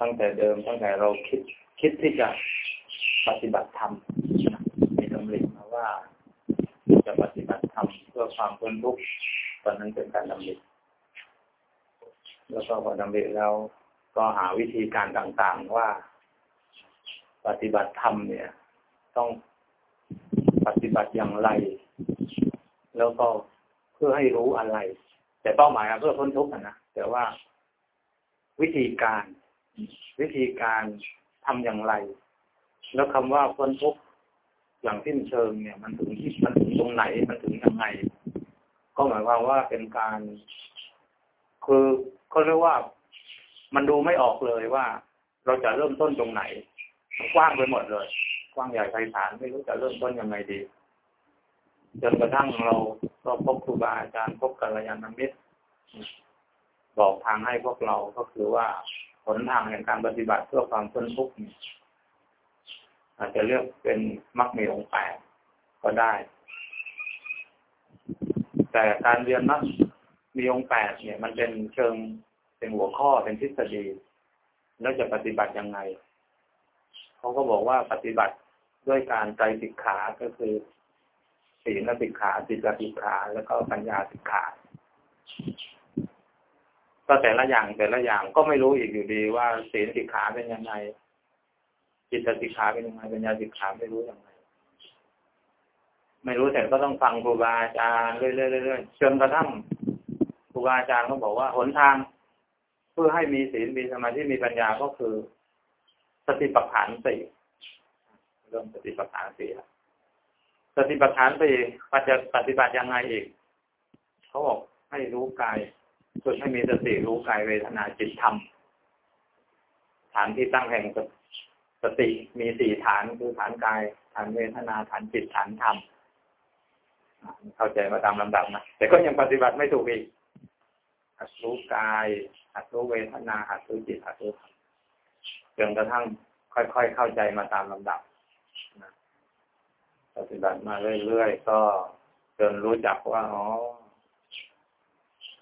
ตั้งแต่เดิมตั้งแต่เราคิดคิดที่จะปฏิบัติธรรมมีดำริมาว่าจะปฏิบัติธรรมเพื่อความพ้นทุกข์ตอนนั้นเป็นการดำริแล้วก็พอดำริแล้วก็หาวิธีการต่างๆว่า ปฏิบัติธรรมเนี่ย ต้องปฏิบัติอย่างไร แล้วก็เพื่อให้รู้อะไร แต่เป้าหมายเพื่อพ้นทุกข์นะแต่ว่า วิธีการ วิธีการทำอย่างไร แล้วคำว่าพ้นทุกข์อย่างที่เชิงเนี่ย มันถึงที่มันถึงตรงไหนมันถึงยังไง ก็หมายความว่าเป็นการ คือเขาเรียกว่ามันดูไม่ออกเลยว่า เราจะเริ่มต้นตรงไหน กว้างไปหมดเลย กว้างใหญ่ไพศาลไม่รู้จะเริ่มต้นยังไงดีจนกระทั่งเราก็พบครูบาอาจารย์พบกัลยาณมิตร บอกทางให้พวกเราก็คือว่าผลทางแห่งการปฏิบัติเพื่อความพ้นทุกข์อาจจะเลือกเป็นมรรคมีองค์แปดก็ได้ แต่การเรียนมรรคมีองค์แปดเนี่ย มันเป็นเชิงเป็นหัวข้อเป็นทฤษฎี แล้วจะปฏิบัติยังไงเขาก็บอกว่าปฏิบัติด้วยการใจสิกขาก็คือศีลสิกขาจิตสิกขา แล้วก็ปัญญาสิกขา ก็แต่ละอย่างแต่ละอย่างก็ไม่รู้อีกอยู่ดีว่าศีลสิกขาเป็นยังไง จิตสิกขาเป็นยังไงปัญญาสิกขาไม่รู้ยังไง ไม่รู้แต่ก็ต้องฟังครูบาอาจารย์เรื่อยๆจนกระทั่งครูบาอาจารย์เขาบอกว่าหนทาง เพื่อให้มีศีลมีสมาธิมีปัญญาก็คือ สติปัฏฐานสี่เริ่มสติปัฏฐานสี่แล้วสติปัฏฐานสี่ปฏิบัติยังไงอีกเขาบอกให้รู้กาย ฝึกให้มีสติรู้กายเวทนาจิตธรรมฐานที่ตั้งแห่งสติมีสี่ฐานคือฐานกายฐานเวทนาฐานจิตฐานธรรมเข้าใจมาตามลำดับนะแต่ก็ยังปฏิบัติไม่ถูกอีกหัดรู้กายหัดรู้เวทนาหัดรู้จิตหัดรู้ธรรมจนกระทั่งค่อยๆเข้าใจมาตามลำดับปฏิบัติมาเรื่อยๆก็จนรู้จักว่าอ๋อ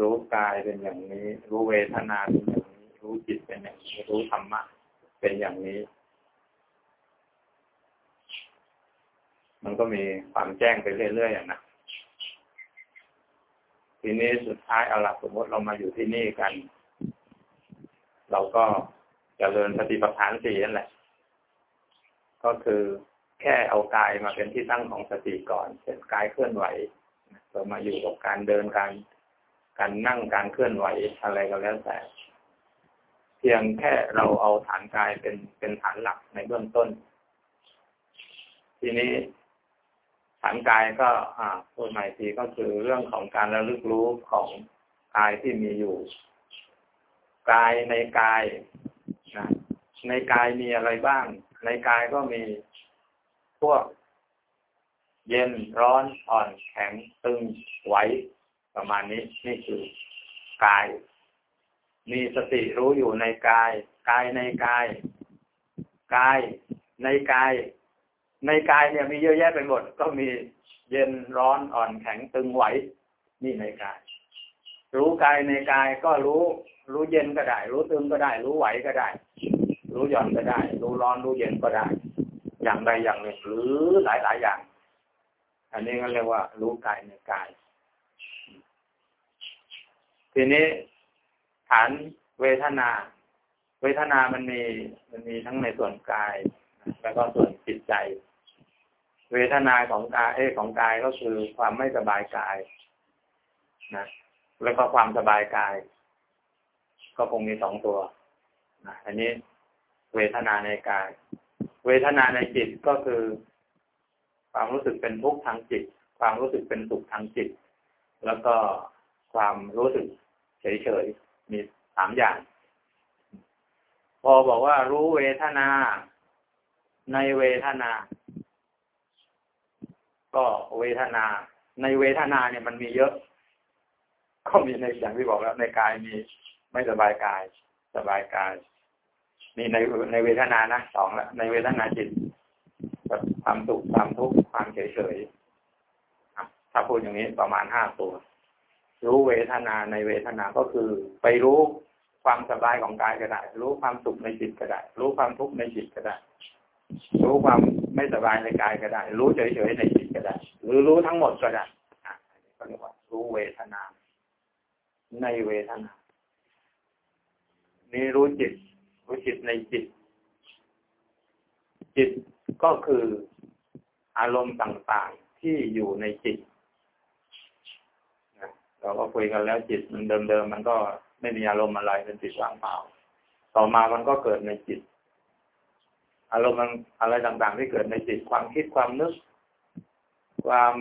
รู้กายเป็นอย่างนี้ รู้เวทนาเป็นอย่างนี้ รู้จิตเป็นอย่างนี้ รู้ธรรมะเป็นอย่างนี้ มันก็มีความแจ้งไปเรื่อยๆอย่างนะทีนี้สุดท้ายเอาละสมมติเรามาอยู่ที่นี่กัน เราก็จเจริญสติปัฏฐานสี่นั่นแหละ ก็คือแค่เอากายมาเป็นที่ตั้งของสติก่อนเป็นกายเคลื่อนไหวเรามาอยู่กับการเดินการ การนั่งการเคลื่อนไหวอะไรก็แล้วแต่ เพียงแค่เราเอาฐานกายเป็นเป็นฐานหลักในเบื้องต้น ทีนี้ฐานกายก็ อ่าพูดใหม่ทีก็คือเรื่องของการระลึกรู้ของกายที่มีอยู่ กายในกายนะในกายมีอะไรบ้าง ในกายก็มีพวก เย็นร้อนอ่อนแข็งตึงไหว ประมาณนี้นี่คือกาย มีสติรู้อยู่ในกาย กายในกาย กายในกาย ในกายเนี่ยมีเยอะแยะไปหมดก็มีเย็นร้อนอ่อนแข็งตึงไหวนี่ในกาย รู้กายในกายก็รู้ รู้เย็นก็ได้ รู้ตึงก็ได้ รู้ไหวก็ได้ รู้หย่อนก็ได้ รู้ร้อนรู้เย็นก็ได้ อย่างใดอย่างหนึ่งหรือหลายหลายอย่าง อันนี้ก็เรียกว่า รู้กายในกาย ทีนี้ฐานเวทนา เวทนามันมีมันมีทั้งในส่วนกาย แล้วก็ส่วนจิตใจ เวทนาของกายเอของกายก็คือความไม่สบายกายนะแล้วก็ความสบายกาย ก็คงมีสองตัวนะอันนี้เวทนาในกาย เวทนาในจิตก็คือ ความรู้สึกเป็นทุกข์ทางจิต ความรู้สึกเป็นสุขทางจิต แล้วก็ความรู้สึก เฉยๆ มีสามอย่าง พอบอกว่ารู้เวทนา ในเวทนา ก็เวทนา ในเวทนาเนี่ยมันมีเยอะ ก็มีในอย่างที่บอกแล้ว ในกายมีไม่สบายกาย สบายกายนี่ในในเวทนานะสองละในเวทนาจิตความสุขความทุกข์ความเฉยๆถ้าพูดอย่างนี้ประมาณห้าตัว รู้เวทนาในเวทนาก็คือ ไปรู้ความสบายของกายก็ได้ รู้ความสุขในจิตก็ได้ รู้ความทุกข์ในจิตก็ได้ รู้ความไม่สบายในกายก็ได้ รู้เฉยๆในจิตก็ได้ หรือรู้ทั้งหมดก็ได้อะก็เรียกว่ารู้เวทนา ในเวทนา นี่รู้จิต รู้จิตในจิต จิตก็คืออารมณ์ต่างๆที่อยู่ในจิต เราก็คุยกันแล้วจิตมันเดิมๆมันก็ไม่มีอารมณ์อะไรเป็นจิตว่างเปล่า ต่อมามันก็เกิดในจิต อารมณ์มันอะไรต่างๆ ที่เกิดในจิตความคิดความนึก ความ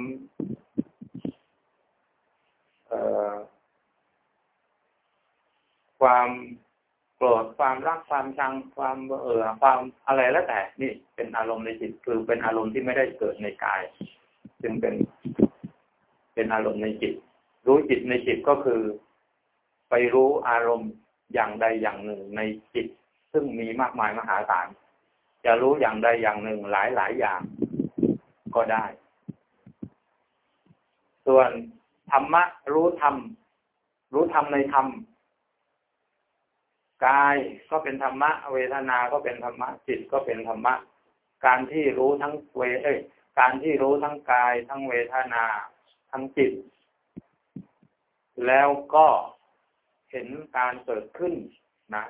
เอ่อความโกรธความรักความชังความเอ่อความอะไรแล้วแต่ นี่เป็นอารมณ์ในจิตคือเป็นอารมณ์ที่ไม่ได้เกิดในกาย จึงเป็นเป็นอารมณ์ในจิต รู้จิตในจิตก็คือ ไปรู้อารมณ์อย่างใดอย่างหนึ่งในจิต ซึ่งมีมากมายมหาศาลจะรู้อย่างใดอย่างหนึ่งหลายหลายอย่างก็ได้ ส่วนธรรมะรู้ธรรม รู้ธรรมในธรรมกายก็เป็นธรรมะ เวทนา ก็เป็นธรรมะ จิตก็เป็นธรรมะ การที่รู้ทั้งเวเอ้ยการที่รู้ทั้งกาย ทั้งเวทนา ทั้งจิต แล้วก็เห็นการเกิดขึ้นนะ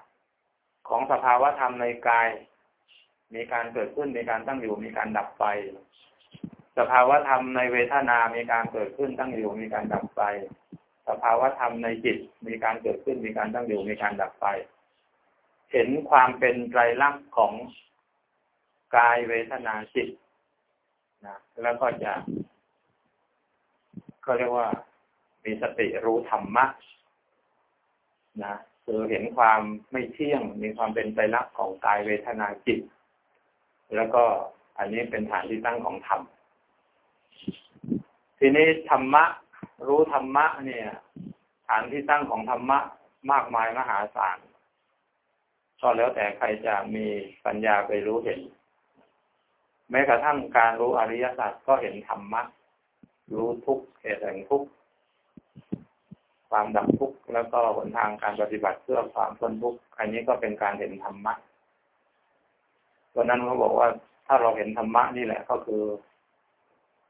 ของสภาวะธรรมในกาย มีการเกิดขึ้นมีการตั้งอยู่มีการดับไป สภาวะธรรมในเวทนา มีการเกิดขึ้นตั้งอยู่มีการดับไป สภาวะธรรมในจิต มีการเกิดขึ้นมีการตั้งอยู่มีการดับไป เห็นความเป็นไตรลักษณ์ของกายเวทนาจิตนะแล้วก็จะก็เรียกว่า มีสติรู้ธรรมะนะคือเห็นความไม่เที่ยง มีความเป็นไตรลักษณ์ของกายเวทนาจิต แล้วก็อันนี้เป็นฐานที่ตั้งของธรรม ทีนี้ธรรมะ รู้ธรรมะ เนี่ย ฐานที่ตั้งของธรรมะ มากมายมหาศาลก็แล้วแต่ใครจะมีปัญญาไปรู้เห็น แม้กระทั่งการรู้อริยสัจก็เห็นธรรมะ รู้ทุกเหตุแห่งทุก ความดับทุกข์แล้วก็หนทางการปฏิบัติเพื่อความพ้นทุกข์อันนี้ก็เป็นการเห็นธรรมะวันนั้นเขาบอกว่าถ้าเราเห็นธรรมะนี่แหละก็คือ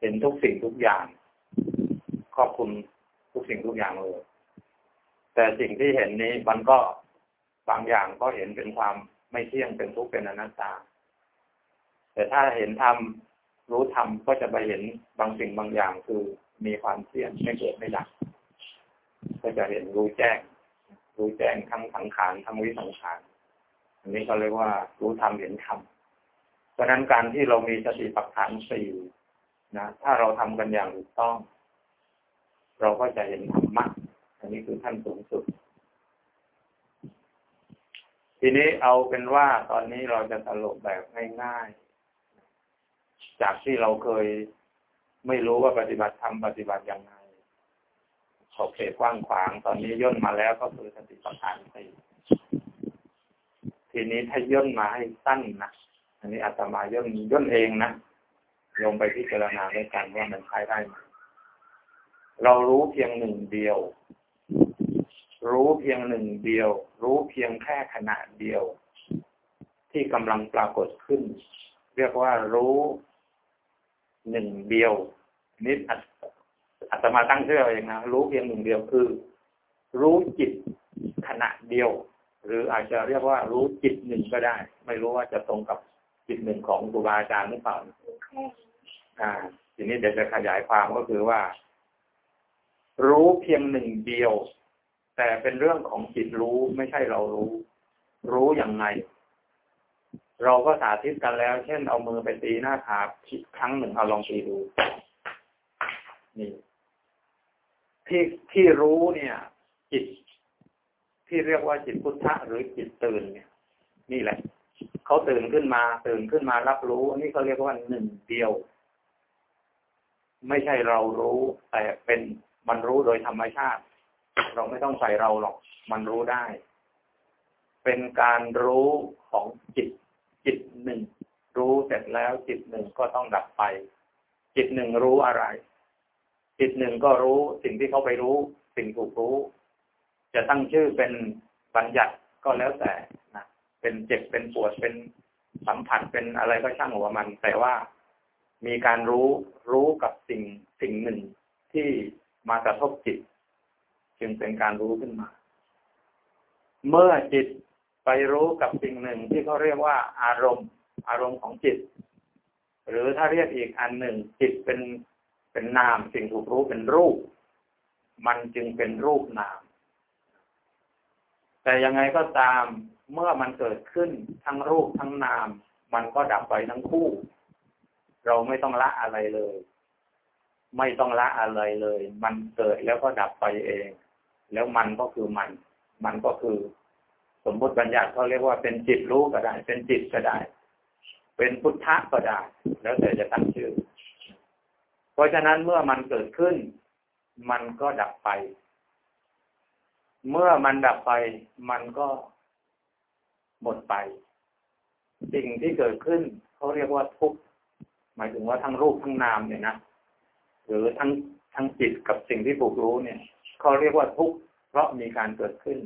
เห็นทุกสิ่งทุกอย่างครอบคลุมทุกสิ่งทุกอย่างเลยแต่สิ่งที่เห็นนี้มันก็บางอย่างก็เห็นเป็นความไม่เที่ยงเป็นทุกข์เป็นอนัตตา แต่ถ้าเห็นธรรมรู้ธรรมก็จะไปเห็นบางสิ่งบางอย่างคือมีความเที่ยงไม่เกิดไม่ดับ ก็จะเห็นรู้แจ้ง รู้แจ้งทั้งสังขารทั้งวิสังขารอันนี้ก็เรียกว่ารู้ธรรมเห็นธรรมเพราะนั้นการที่เรามีสติปัฏฐานสี่นะถ้าเราทำกันอย่างถูกต้อง เราก็จะเห็นธรรมะอันนี้คือขั้นสูงสุด ทีนี้เอาเป็นว่าตอนนี้เราจะตลกแบบง่ายๆจากที่เราเคยไม่รู้ว่าปฏิบัติธรรมปฏิบัติอย่างไร ขอบเขตกว้างขวาง ตอนนี้ย่นมาแล้วก็คือสติปัฏฐานสี่ทีนี้ถ้าย่นมาให้สั้นนะอันนี้อาตมาย่นย่นเองนะลงไปพิจารณาด้วยกันว่ามันใช้ได้ไหมเรารู้เพียงหนึ่งเดียว รู้เพียงหนึ่งเดียว รู้เพียงแค่ขณะเดียว ที่กำลังปรากฏขึ้น เรียกว่ารู้หนึ่งเดียวนิดอาตมาตั้งชื่อเองนะรู้เพียงหนึ่งเดียวคือ รู้จิตขณะเดียว หรืออาจจะเรียกว่ารู้จิตหนึ่งก็ได้ ไม่รู้ว่าจะตรงกับจิตหนึ่งของครูบาอาจารย์หรือเปล่าอ่า ทีนี้เดี๋ยวจะขยายความก็คือว่า รู้เพียงหนึ่งเดียว แต่เป็นเรื่องของจิตรู้ไม่ใช่เรารู้ รู้อย่างไงเราก็สาธิตกันแล้ว เช่นเอามือไปตีหน้าผากครั้งหนึ่งเอาลองตีดู นี่ ที่ที่รู้เนี่ย จิต ที่เรียกว่าจิตพุทธะหรือจิตตื่นเนี่ย นี่แหละเขาตื่นขึ้นมา ตื่นขึ้นมารับรู้ นี่เขาเรียกว่าหนึ่งเดียว ไม่ใช่เรารู้ แต่เป็นมันรู้โดยธรรมชาติ เราไม่ต้องใส่เราหรอก มันรู้ได้ เป็นการรู้ของจิต จิตหนึ่ง รู้เสร็จแล้วจิตหนึ่งก็ต้องดับไป จิตหนึ่งรู้อะไร จิตหนึ่งก็รู้สิ่งที่เขาไปรู้ สิ่งถูกรู้ จะตั้งชื่อเป็นบัญญัติก็แล้วแต่นะเป็นเจ็บเป็นปวดเป็นสัมผัสเป็นอะไรก็ช่างหัวมัน แต่ว่ามีการรู้รู้กับสิ่งสิ่งหนึ่งที่มากระทบจิต จึงเป็นการรู้ขึ้นมา เมื่อจิตไปรู้กับสิ่งหนึ่งที่เขาเรียกว่าอารมณ์ อารมณ์ของจิต หรือถ้าเรียกอีกอันหนึ่ง จิตเป็น เป็นนามสิ่งถูกรู้เป็นรูป มันจึงเป็นรูปนาม แต่ยังไงก็ตามเมื่อมันเกิดขึ้นทั้งรูปทั้งนาม มันก็ดับไปทั้งคู่ เราไม่ต้องละอะไรเลย ไม่ต้องละอะไรเลย มันเกิดแล้วก็ดับไปเอง แล้วมันก็คือมัน มันก็คือ สมมติบัญญัติเขาเรียกว่าเป็นจิตรู้ก็ได้ เป็นจิตก็ได้ เป็นพุทธะก็ได้ แล้วแต่จะตั้งชื่อ เพราะฉะนั้นเมื่อมันเกิดขึ้น มันก็ดับไป เมื่อมันดับไป มันก็หมดไป สิ่งที่เกิดขึ้นเขาเรียกว่าทุกข์หมายถึงว่าทั้งรูปทั้งนามเนี่ยนะหรือทั้งทั้งจิตกับสิ่งที่ผูกรู้เนี่ยเขาเรียกว่าทุกข์เพราะมีการเกิดขึ้น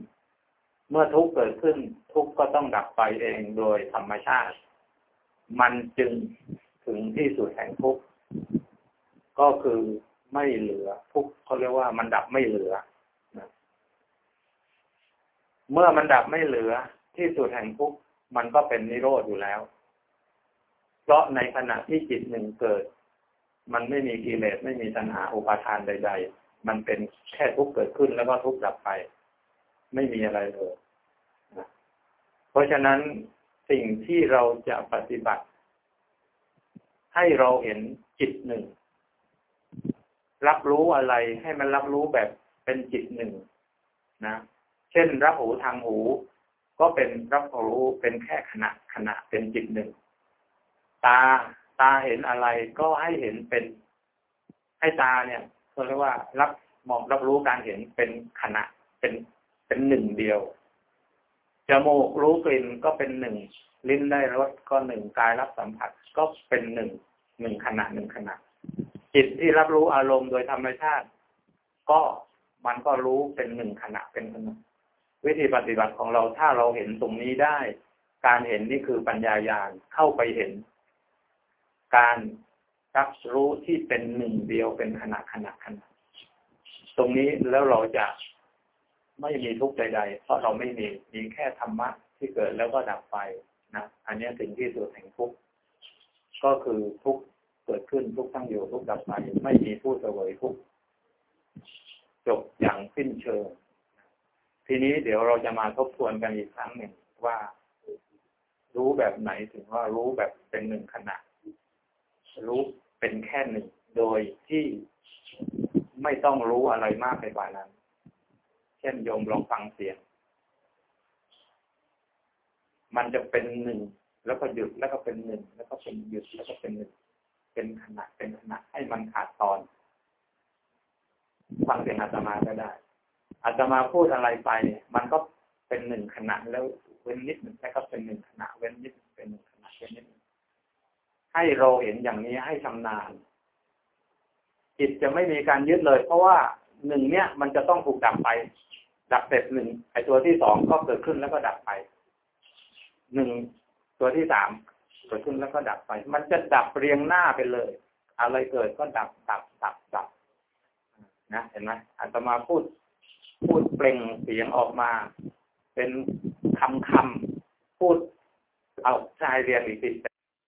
เมื่อทุกข์เกิดขึ้น ทุกข์ก็ต้องดับไปเองโดยธรรมชาติ มันจึงถึงที่สุดแห่งทุกข์ ก็คือไม่เหลือทุกเขาเรียกว่ามันดับไม่เหลือเมื่อมันดับไม่เหลือที่สุดแห่งทุกมันก็เป็นนิโรธอยู่แล้ว เพราะในขณะที่จิตหนึ่งเกิด มันไม่มีกิเลสไม่มีตัณหาอุปาทานใด ๆ มันเป็นแค่ทุกเกิดขึ้นแล้วก็ทุกดับไป ไม่มีอะไรเลยเพราะฉะนั้นสิ่งที่เราจะปฏิบัติ ให้เราเห็นจิตหนึ่ง รับรู้อะไรให้มันรับรู้แบบเป็นจิตหนึ่งนะ เช่นรับหูทางหู ก็เป็นรับรู้เป็นแค่ขณะขณะเป็นจิตหนึ่ง ตาตาเห็นอะไรก็ให้เห็นเป็น ให้ตาเนี่ยเรียกว่ารับมองรับรู้การเห็นเป็นขณะเป็นเป็นหนึ่งเดียวจมูกรู้กลิ่นก็เป็นหนึ่งลิ้นได้รสก็หนึ่งกายรับสัมผัสก็เป็นหนึ่งหนึ่งขณะหนึ่งขณะ จิตที่รับรู้อารมณ์โดยธรรมชาติ ก็มันก็รู้เป็นหนึ่งขณะเป็นขณะวิธีปฏิบัติของเราถ้าเราเห็นตรงนี้ได้ การเห็นนี่คือปัญญายาณเข้าไปเห็น การรับรู้ที่เป็นหนึ่งเดียวเป็นขณะขณะขณะตรงนี้แล้วเราจะไม่มีทุกข์ใด ๆ เพราะเราไม่มีมีแค่ธรรมะที่เกิดแล้วก็ดับไปนะอันนี้ถึงที่สุดแห่งทุกข์ก็คือทุกข์ เกิดขึ้นทุกข์ตั้งอยู่ทุกดับไปไม่มีผู้เสวยทุกจบอย่างสิ้นเชิง ทีนี้เดี๋ยวเราจะมาทบทวนกันอีกครั้งหนึ่งว่า รู้แบบไหนถึงว่ารู้แบบเป็นหนึ่งขณะ รู้เป็นแค่หนึ่งโดยที่ไม่ต้องรู้อะไรมากไปกว่านั้น เช่นโยมลองฟังเสียง มันจะเป็นหนึ่งแล้วก็หยุดแล้วก็เป็นหนึ่งแล้วก็เป็นหยุดแล้วก็เป็นหนึ่ง เป็นขณะเป็นขณะให้มันขาดตอนฟังเสียงอาตมาก็ได้ อาจะมาพูดอะไรไปมันก็เป็นหนึ่งขณะแล้วเว้นนิดหนึ่งแล้วก็เป็นหนึ่งขณะเว้นนิดเป็นหนึ่งขณะเว้นนิดให้เราเห็นอย่างนี้ให้ชำนาญ จิตจะไม่มีการยึดเลย เพราะว่าหนึ่งเนี้ยมันจะต้องถูกดับไป ดับเสร็จหนึ่งไอตัวที่สองก็เกิดขึ้นแล้วก็ดับไปหนึ่งตัวที่สาม เกิดขึ้นแล้วก็ดับไป มันจะดับเรียงหน้าไปเลย อะไรเกิดก็ดับดับดับดับนะเห็นไหมอาตมาพูด พูดเปล่งเสียงออกมา เป็นคำคำพูดเอาชายเรียนอีกที